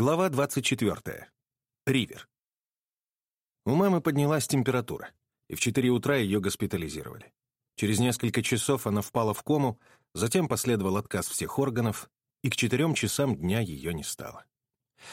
Глава 24. Ривер. У мамы поднялась температура, и в 4 утра ее госпитализировали. Через несколько часов она впала в кому, затем последовал отказ всех органов, и к четырем часам дня ее не стало.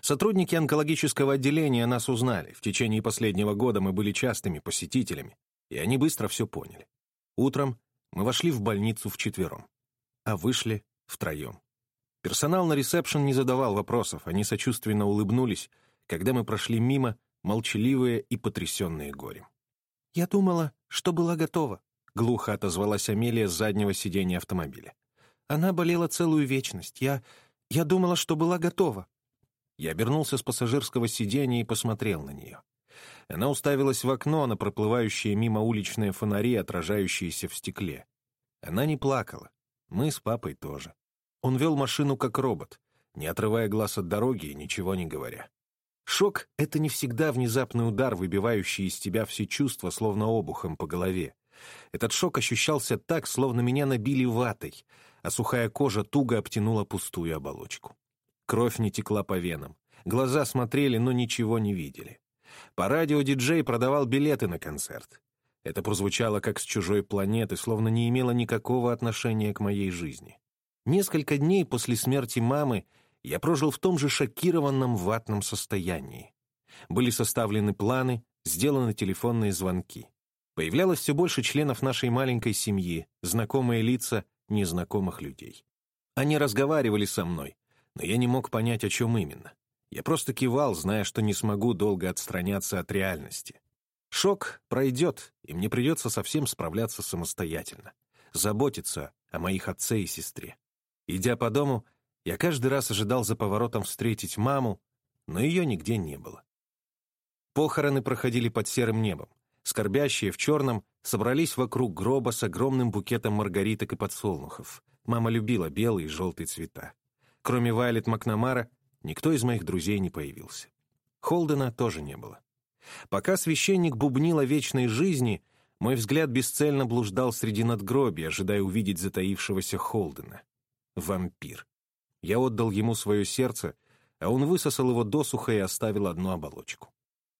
Сотрудники онкологического отделения нас узнали. В течение последнего года мы были частыми посетителями, и они быстро все поняли. Утром мы вошли в больницу вчетвером, а вышли втроем. Персонал на ресепшн не задавал вопросов, они сочувственно улыбнулись, когда мы прошли мимо, молчаливые и потрясенные горем. «Я думала, что была готова», — глухо отозвалась Амелия с заднего сиденья автомобиля. «Она болела целую вечность. Я... я думала, что была готова». Я обернулся с пассажирского сиденья и посмотрел на нее. Она уставилась в окно на проплывающие мимо уличные фонари, отражающиеся в стекле. Она не плакала. Мы с папой тоже. Он вел машину как робот, не отрывая глаз от дороги и ничего не говоря. Шок — это не всегда внезапный удар, выбивающий из тебя все чувства, словно обухом по голове. Этот шок ощущался так, словно меня набили ватой, а сухая кожа туго обтянула пустую оболочку. Кровь не текла по венам. Глаза смотрели, но ничего не видели. По радио диджей продавал билеты на концерт. Это прозвучало как с чужой планеты, словно не имело никакого отношения к моей жизни. Несколько дней после смерти мамы я прожил в том же шокированном ватном состоянии. Были составлены планы, сделаны телефонные звонки. Появлялось все больше членов нашей маленькой семьи, знакомые лица незнакомых людей. Они разговаривали со мной, но я не мог понять, о чем именно. Я просто кивал, зная, что не смогу долго отстраняться от реальности. Шок пройдет, и мне придется совсем справляться самостоятельно, заботиться о моих отце и сестре. Идя по дому, я каждый раз ожидал за поворотом встретить маму, но ее нигде не было. Похороны проходили под серым небом. Скорбящие в черном собрались вокруг гроба с огромным букетом маргариток и подсолнухов. Мама любила белый и желтый цвета. Кроме Вайлет Макнамара, никто из моих друзей не появился. Холдена тоже не было. Пока священник бубнил о вечной жизни, мой взгляд бесцельно блуждал среди надгробий, ожидая увидеть затаившегося Холдена вампир. Я отдал ему свое сердце, а он высосал его досуха и оставил одну оболочку.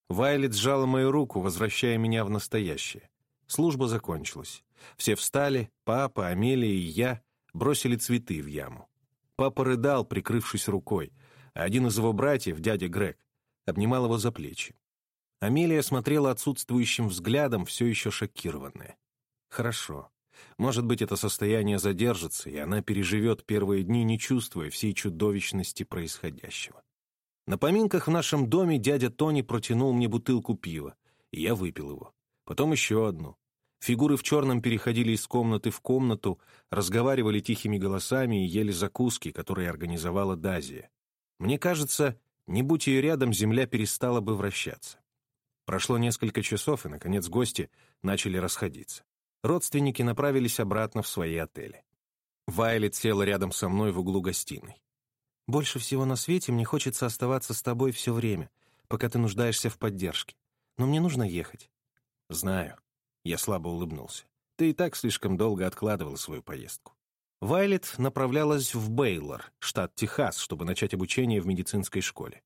Вайлет сжала мою руку, возвращая меня в настоящее. Служба закончилась. Все встали, папа, Амелия и я бросили цветы в яму. Папа рыдал, прикрывшись рукой, а один из его братьев, дядя Грег, обнимал его за плечи. Амелия смотрела отсутствующим взглядом, все еще шокированная. Хорошо. Может быть, это состояние задержится, и она переживет первые дни, не чувствуя всей чудовищности происходящего. На поминках в нашем доме дядя Тони протянул мне бутылку пива, и я выпил его. Потом еще одну. Фигуры в черном переходили из комнаты в комнату, разговаривали тихими голосами и ели закуски, которые организовала Дазия. Мне кажется, не будь ее рядом, земля перестала бы вращаться. Прошло несколько часов, и, наконец, гости начали расходиться родственники направились обратно в свои отели. Вайлет села рядом со мной в углу гостиной. «Больше всего на свете мне хочется оставаться с тобой все время, пока ты нуждаешься в поддержке. Но мне нужно ехать». «Знаю». Я слабо улыбнулся. «Ты и так слишком долго откладывал свою поездку». Вайлет направлялась в Бейлор, штат Техас, чтобы начать обучение в медицинской школе.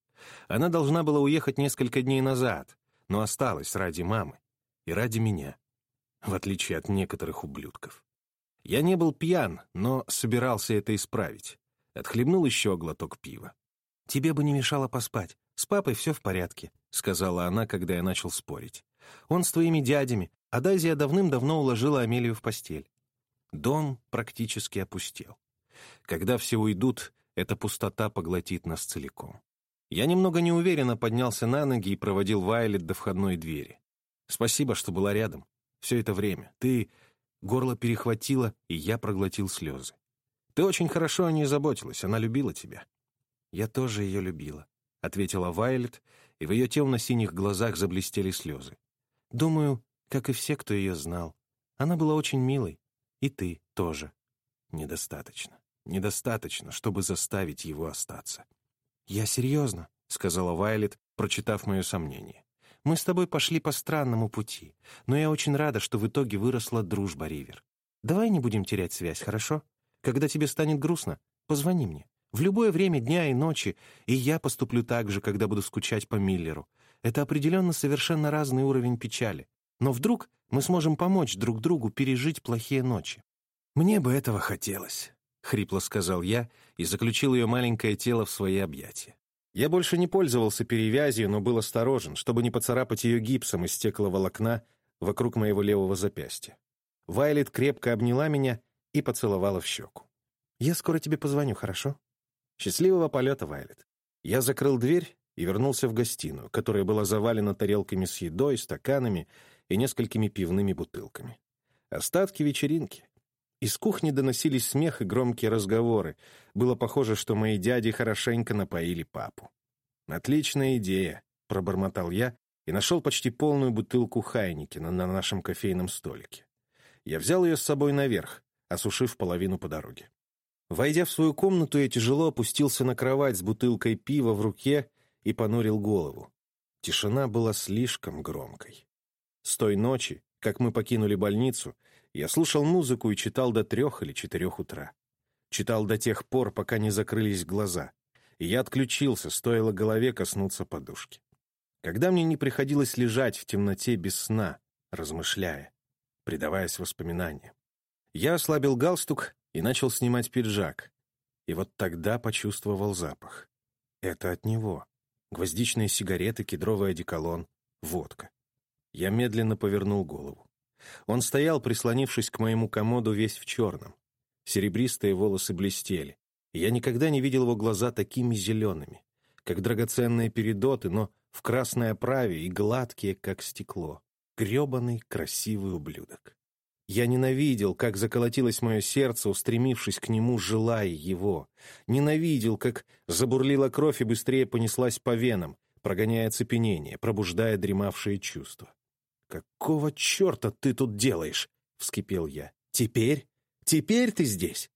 Она должна была уехать несколько дней назад, но осталась ради мамы и ради меня в отличие от некоторых ублюдков. Я не был пьян, но собирался это исправить. Отхлебнул еще глоток пива. «Тебе бы не мешало поспать. С папой все в порядке», — сказала она, когда я начал спорить. «Он с твоими дядями, а Дазия давным-давно уложила Амелию в постель». Дом практически опустел. Когда все уйдут, эта пустота поглотит нас целиком. Я немного неуверенно поднялся на ноги и проводил Вайлет до входной двери. Спасибо, что была рядом все это время. Ты...» Горло перехватило, и я проглотил слезы. «Ты очень хорошо о ней заботилась, она любила тебя». «Я тоже ее любила», — ответила Вайлет, и в ее темно-синих глазах заблестели слезы. «Думаю, как и все, кто ее знал. Она была очень милой. И ты тоже». «Недостаточно. Недостаточно, чтобы заставить его остаться». «Я серьезно», — сказала Вайлет, прочитав мое сомнение. Мы с тобой пошли по странному пути, но я очень рада, что в итоге выросла дружба, Ривер. Давай не будем терять связь, хорошо? Когда тебе станет грустно, позвони мне. В любое время дня и ночи, и я поступлю так же, когда буду скучать по Миллеру. Это определенно совершенно разный уровень печали. Но вдруг мы сможем помочь друг другу пережить плохие ночи. «Мне бы этого хотелось», — хрипло сказал я и заключил ее маленькое тело в свои объятия. Я больше не пользовался перевязью, но был осторожен, чтобы не поцарапать ее гипсом из стекловолокна вокруг моего левого запястья. Вайлет крепко обняла меня и поцеловала в щеку. «Я скоро тебе позвоню, хорошо?» «Счастливого полета, Вайлет». Я закрыл дверь и вернулся в гостиную, которая была завалена тарелками с едой, стаканами и несколькими пивными бутылками. Остатки вечеринки. Из кухни доносились смех и громкие разговоры. Было похоже, что мои дяди хорошенько напоили папу. «Отличная идея», — пробормотал я и нашел почти полную бутылку Хайникина на нашем кофейном столике. Я взял ее с собой наверх, осушив половину по дороге. Войдя в свою комнату, я тяжело опустился на кровать с бутылкой пива в руке и понурил голову. Тишина была слишком громкой. С той ночи, как мы покинули больницу, я слушал музыку и читал до трех или четырех утра. Читал до тех пор, пока не закрылись глаза. И я отключился, стоило голове коснуться подушки. Когда мне не приходилось лежать в темноте без сна, размышляя, предаваясь воспоминаниям. Я ослабил галстук и начал снимать пиджак. И вот тогда почувствовал запах. Это от него. Гвоздичные сигареты, кедровый одеколон, водка. Я медленно повернул голову. Он стоял, прислонившись к моему комоду весь в черном. Серебристые волосы блестели. я никогда не видел его глаза такими зелеными, как драгоценные передоты, но в красной оправе и гладкие, как стекло. Гребаный красивый ублюдок. Я ненавидел, как заколотилось мое сердце, устремившись к нему, желая его. Ненавидел, как забурлила кровь и быстрее понеслась по венам, прогоняя цепенение, пробуждая дремавшие чувства. «Какого черта ты тут делаешь?» — вскипел я. «Теперь? Теперь ты здесь?»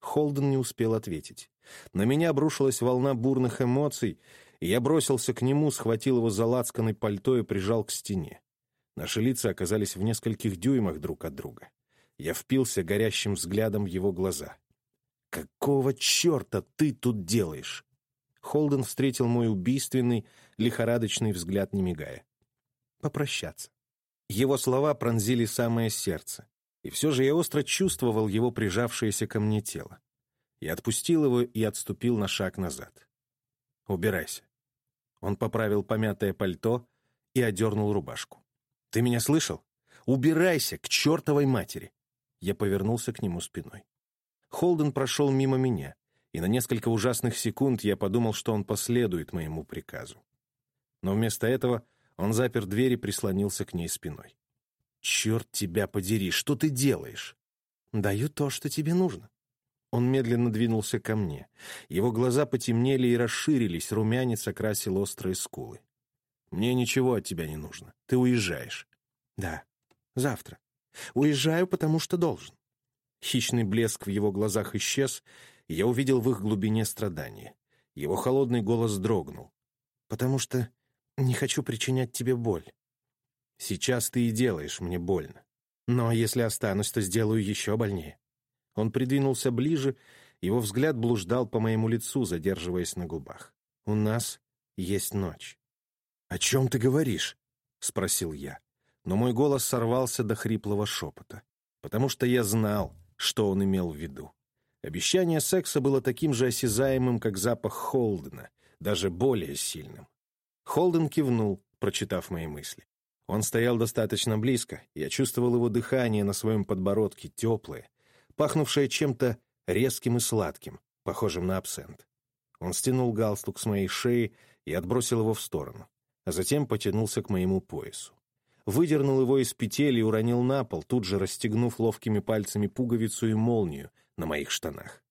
Холден не успел ответить. На меня обрушилась волна бурных эмоций, и я бросился к нему, схватил его за лацканой пальто и прижал к стене. Наши лица оказались в нескольких дюймах друг от друга. Я впился горящим взглядом в его глаза. «Какого черта ты тут делаешь?» Холден встретил мой убийственный, лихорадочный взгляд, не мигая. «Попрощаться». Его слова пронзили самое сердце, и все же я остро чувствовал его прижавшееся ко мне тело. Я отпустил его и отступил на шаг назад. «Убирайся». Он поправил помятое пальто и одернул рубашку. «Ты меня слышал? Убирайся к чертовой матери!» Я повернулся к нему спиной. Холден прошел мимо меня, и на несколько ужасных секунд я подумал, что он последует моему приказу. Но вместо этого он запер дверь и прислонился к ней спиной. «Черт тебя подери, что ты делаешь?» «Даю то, что тебе нужно». Он медленно двинулся ко мне. Его глаза потемнели и расширились, румянец окрасил острые скулы. Мне ничего от тебя не нужно. Ты уезжаешь. Да, завтра. Уезжаю, потому что должен. Хищный блеск в его глазах исчез, и я увидел в их глубине страдания. Его холодный голос дрогнул. «Потому что не хочу причинять тебе боль. Сейчас ты и делаешь мне больно. Но если останусь, то сделаю еще больнее». Он придвинулся ближе, его взгляд блуждал по моему лицу, задерживаясь на губах. «У нас есть ночь. «О чем ты говоришь?» — спросил я. Но мой голос сорвался до хриплого шепота, потому что я знал, что он имел в виду. Обещание секса было таким же осязаемым, как запах Холдена, даже более сильным. Холден кивнул, прочитав мои мысли. Он стоял достаточно близко, я чувствовал его дыхание на своем подбородке, теплое, пахнувшее чем-то резким и сладким, похожим на абсент. Он стянул галстук с моей шеи и отбросил его в сторону а затем потянулся к моему поясу. Выдернул его из петель и уронил на пол, тут же расстегнув ловкими пальцами пуговицу и молнию на моих штанах.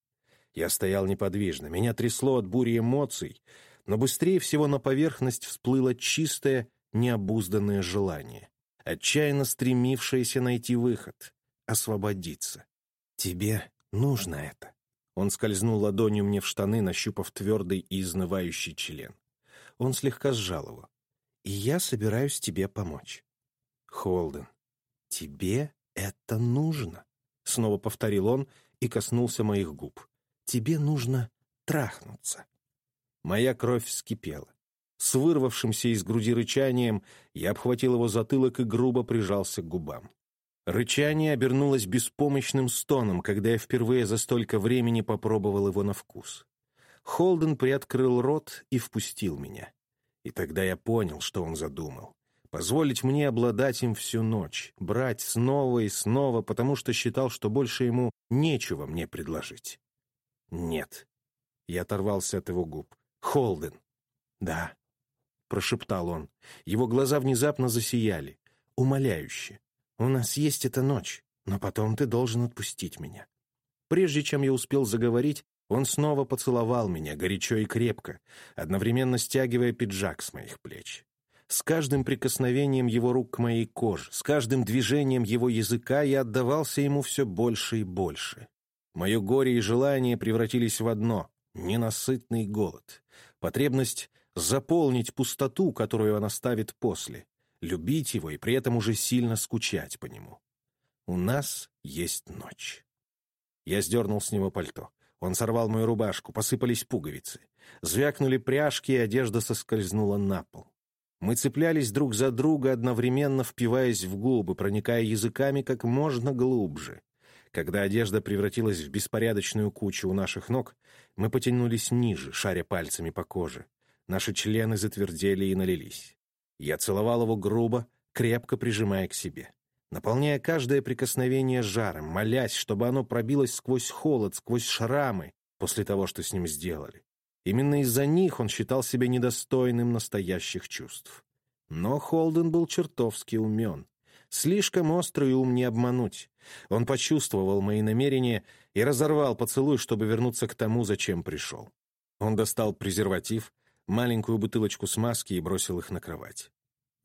Я стоял неподвижно, меня трясло от бури эмоций, но быстрее всего на поверхность всплыло чистое, необузданное желание, отчаянно стремившееся найти выход, освободиться. «Тебе нужно это». Он скользнул ладонью мне в штаны, нащупав твердый и изнывающий член. Он слегка сжал его и я собираюсь тебе помочь. Холден, тебе это нужно, снова повторил он и коснулся моих губ. Тебе нужно трахнуться. Моя кровь вскипела. С вырвавшимся из груди рычанием я обхватил его затылок и грубо прижался к губам. Рычание обернулось беспомощным стоном, когда я впервые за столько времени попробовал его на вкус. Холден приоткрыл рот и впустил меня. И тогда я понял, что он задумал. Позволить мне обладать им всю ночь, брать снова и снова, потому что считал, что больше ему нечего мне предложить. Нет. Я оторвался от его губ. Холден. Да. Прошептал он. Его глаза внезапно засияли. Умоляюще. У нас есть эта ночь, но потом ты должен отпустить меня. Прежде чем я успел заговорить, он снова поцеловал меня горячо и крепко, одновременно стягивая пиджак с моих плеч. С каждым прикосновением его рук к моей коже, с каждым движением его языка я отдавался ему все больше и больше. Мое горе и желание превратились в одно — ненасытный голод. Потребность заполнить пустоту, которую он оставит после, любить его и при этом уже сильно скучать по нему. У нас есть ночь. Я сдернул с него пальто. Он сорвал мою рубашку, посыпались пуговицы. Звякнули пряжки, и одежда соскользнула на пол. Мы цеплялись друг за друга, одновременно впиваясь в губы, проникая языками как можно глубже. Когда одежда превратилась в беспорядочную кучу у наших ног, мы потянулись ниже, шаря пальцами по коже. Наши члены затвердели и налились. Я целовал его грубо, крепко прижимая к себе наполняя каждое прикосновение жаром, молясь, чтобы оно пробилось сквозь холод, сквозь шрамы после того, что с ним сделали. Именно из-за них он считал себя недостойным настоящих чувств. Но Холден был чертовски умен. Слишком острый ум не обмануть. Он почувствовал мои намерения и разорвал поцелуй, чтобы вернуться к тому, зачем пришел. Он достал презерватив, маленькую бутылочку смазки и бросил их на кровать.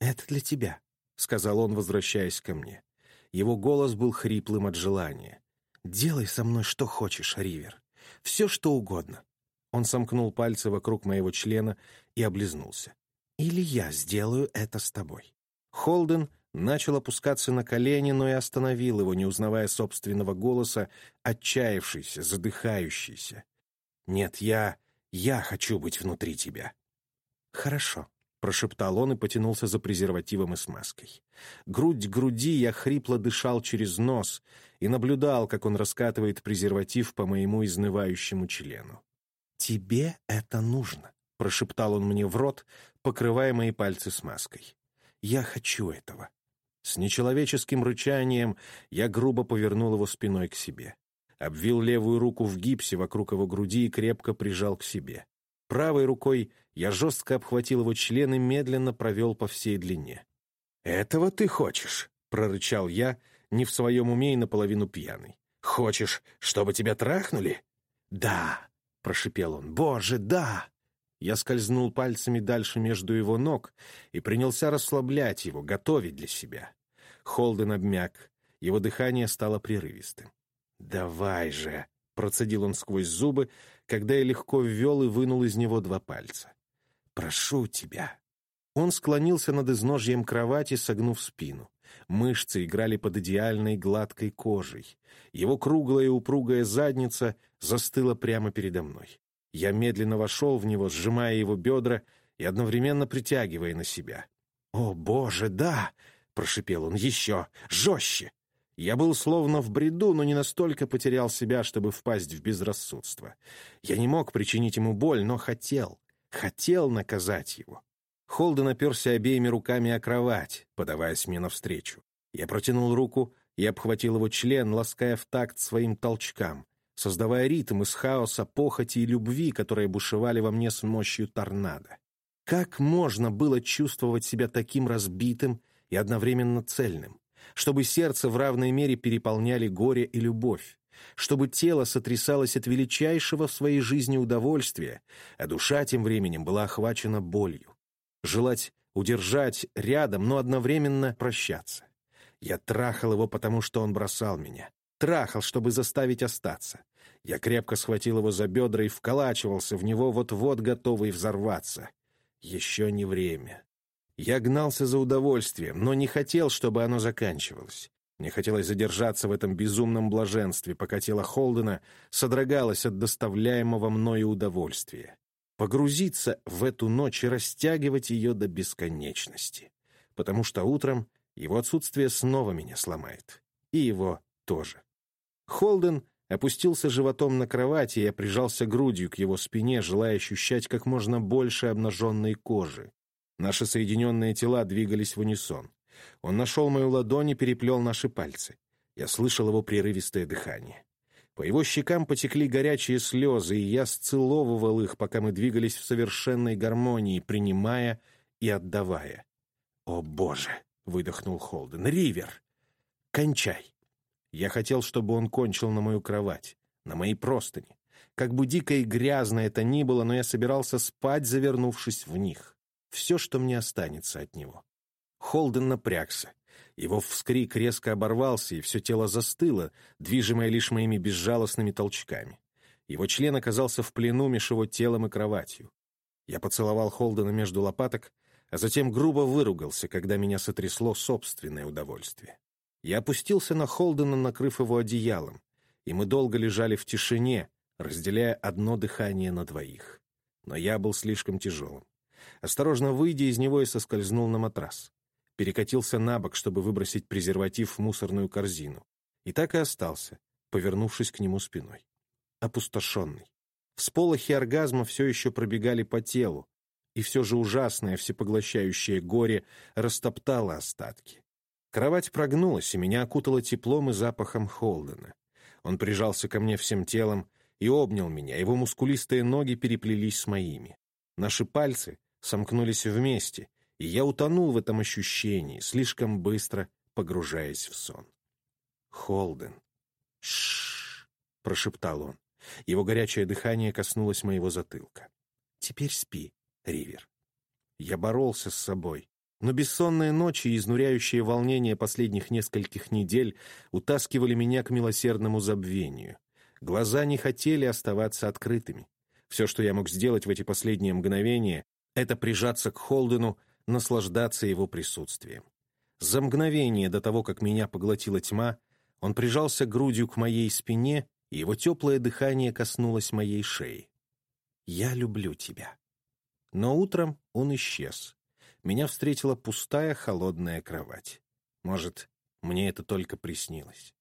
«Это для тебя», — сказал он, возвращаясь ко мне. Его голос был хриплым от желания. «Делай со мной что хочешь, Ривер. Все, что угодно». Он сомкнул пальцы вокруг моего члена и облизнулся. «Или я сделаю это с тобой». Холден начал опускаться на колени, но и остановил его, не узнавая собственного голоса, отчаявшийся, задыхающийся. «Нет, я... я хочу быть внутри тебя». «Хорошо», — прошептал он и потянулся за презервативом и смазкой. Грудь к груди я хрипло дышал через нос и наблюдал, как он раскатывает презерватив по моему изнывающему члену. «Тебе это нужно», — прошептал он мне в рот, покрывая мои пальцы смазкой. «Я хочу этого». С нечеловеческим рычанием я грубо повернул его спиной к себе. Обвил левую руку в гипсе вокруг его груди и крепко прижал к себе. Правой рукой я жестко обхватил его член и медленно провел по всей длине. «Этого ты хочешь?» — прорычал я, не в своем уме и наполовину пьяный. «Хочешь, чтобы тебя трахнули?» «Да!» — прошипел он. «Боже, да!» Я скользнул пальцами дальше между его ног и принялся расслаблять его, готовить для себя. Холден обмяк, его дыхание стало прерывистым. «Давай же!» — процедил он сквозь зубы, когда я легко ввел и вынул из него два пальца. «Прошу тебя». Он склонился над изножьем кровати, согнув спину. Мышцы играли под идеальной гладкой кожей. Его круглая и упругая задница застыла прямо передо мной. Я медленно вошел в него, сжимая его бедра и одновременно притягивая на себя. «О, боже, да!» — прошипел он. «Еще! Жестче!» Я был словно в бреду, но не настолько потерял себя, чтобы впасть в безрассудство. Я не мог причинить ему боль, но хотел, хотел наказать его. Холден оперся обеими руками о кровать, подаваясь мне навстречу. Я протянул руку и обхватил его член, лаская в такт своим толчкам, создавая ритм из хаоса, похоти и любви, которые бушевали во мне с мощью торнадо. Как можно было чувствовать себя таким разбитым и одновременно цельным? чтобы сердце в равной мере переполняли горе и любовь, чтобы тело сотрясалось от величайшего в своей жизни удовольствия, а душа тем временем была охвачена болью. Желать удержать рядом, но одновременно прощаться. Я трахал его, потому что он бросал меня. Трахал, чтобы заставить остаться. Я крепко схватил его за бедра и вколачивался в него, вот-вот готовый взорваться. Еще не время. Я гнался за удовольствием, но не хотел, чтобы оно заканчивалось. Мне хотелось задержаться в этом безумном блаженстве, пока тело Холдена содрогалось от доставляемого мною удовольствия. Погрузиться в эту ночь и растягивать ее до бесконечности. Потому что утром его отсутствие снова меня сломает. И его тоже. Холден опустился животом на кровати, и я прижался грудью к его спине, желая ощущать как можно больше обнаженной кожи. Наши соединенные тела двигались в унисон. Он нашел мою ладонь и переплел наши пальцы. Я слышал его прерывистое дыхание. По его щекам потекли горячие слезы, и я сцеловывал их, пока мы двигались в совершенной гармонии, принимая и отдавая. «О, Боже!» — выдохнул Холден. «Ривер! Кончай!» Я хотел, чтобы он кончил на мою кровать, на моей простыни. Как бы дико и грязно это ни было, но я собирался спать, завернувшись в них. Все, что мне останется от него. Холден напрягся. Его вскрик резко оборвался, и все тело застыло, движимое лишь моими безжалостными толчками. Его член оказался в плену меж его телом и кроватью. Я поцеловал Холдена между лопаток, а затем грубо выругался, когда меня сотрясло собственное удовольствие. Я опустился на Холдена, накрыв его одеялом, и мы долго лежали в тишине, разделяя одно дыхание на двоих. Но я был слишком тяжелым. Осторожно выйдя из него, и соскользнул на матрас перекатился на бок, чтобы выбросить презерватив в мусорную корзину. И так и остался, повернувшись к нему спиной. Опустошенный. Всполохи оргазма все еще пробегали по телу, и все же ужасное всепоглощающее горе растоптало остатки. Кровать прогнулась, и меня окутало теплом и запахом Холдена. Он прижался ко мне всем телом и обнял меня, его мускулистые ноги переплелись с моими. Наши пальцы сомкнулись вместе, и я утонул в этом ощущении, слишком быстро погружаясь в сон. «Холден!» «Ш-ш-ш!» прошептал он. Его горячее дыхание коснулось моего затылка. «Теперь спи, Ривер». Я боролся с собой, но бессонные ночи и изнуряющие волнения последних нескольких недель утаскивали меня к милосердному забвению. Глаза не хотели оставаться открытыми. Все, что я мог сделать в эти последние мгновения, это прижаться к Холдену наслаждаться его присутствием. За мгновение до того, как меня поглотила тьма, он прижался грудью к моей спине, и его теплое дыхание коснулось моей шеи. «Я люблю тебя». Но утром он исчез. Меня встретила пустая холодная кровать. Может, мне это только приснилось.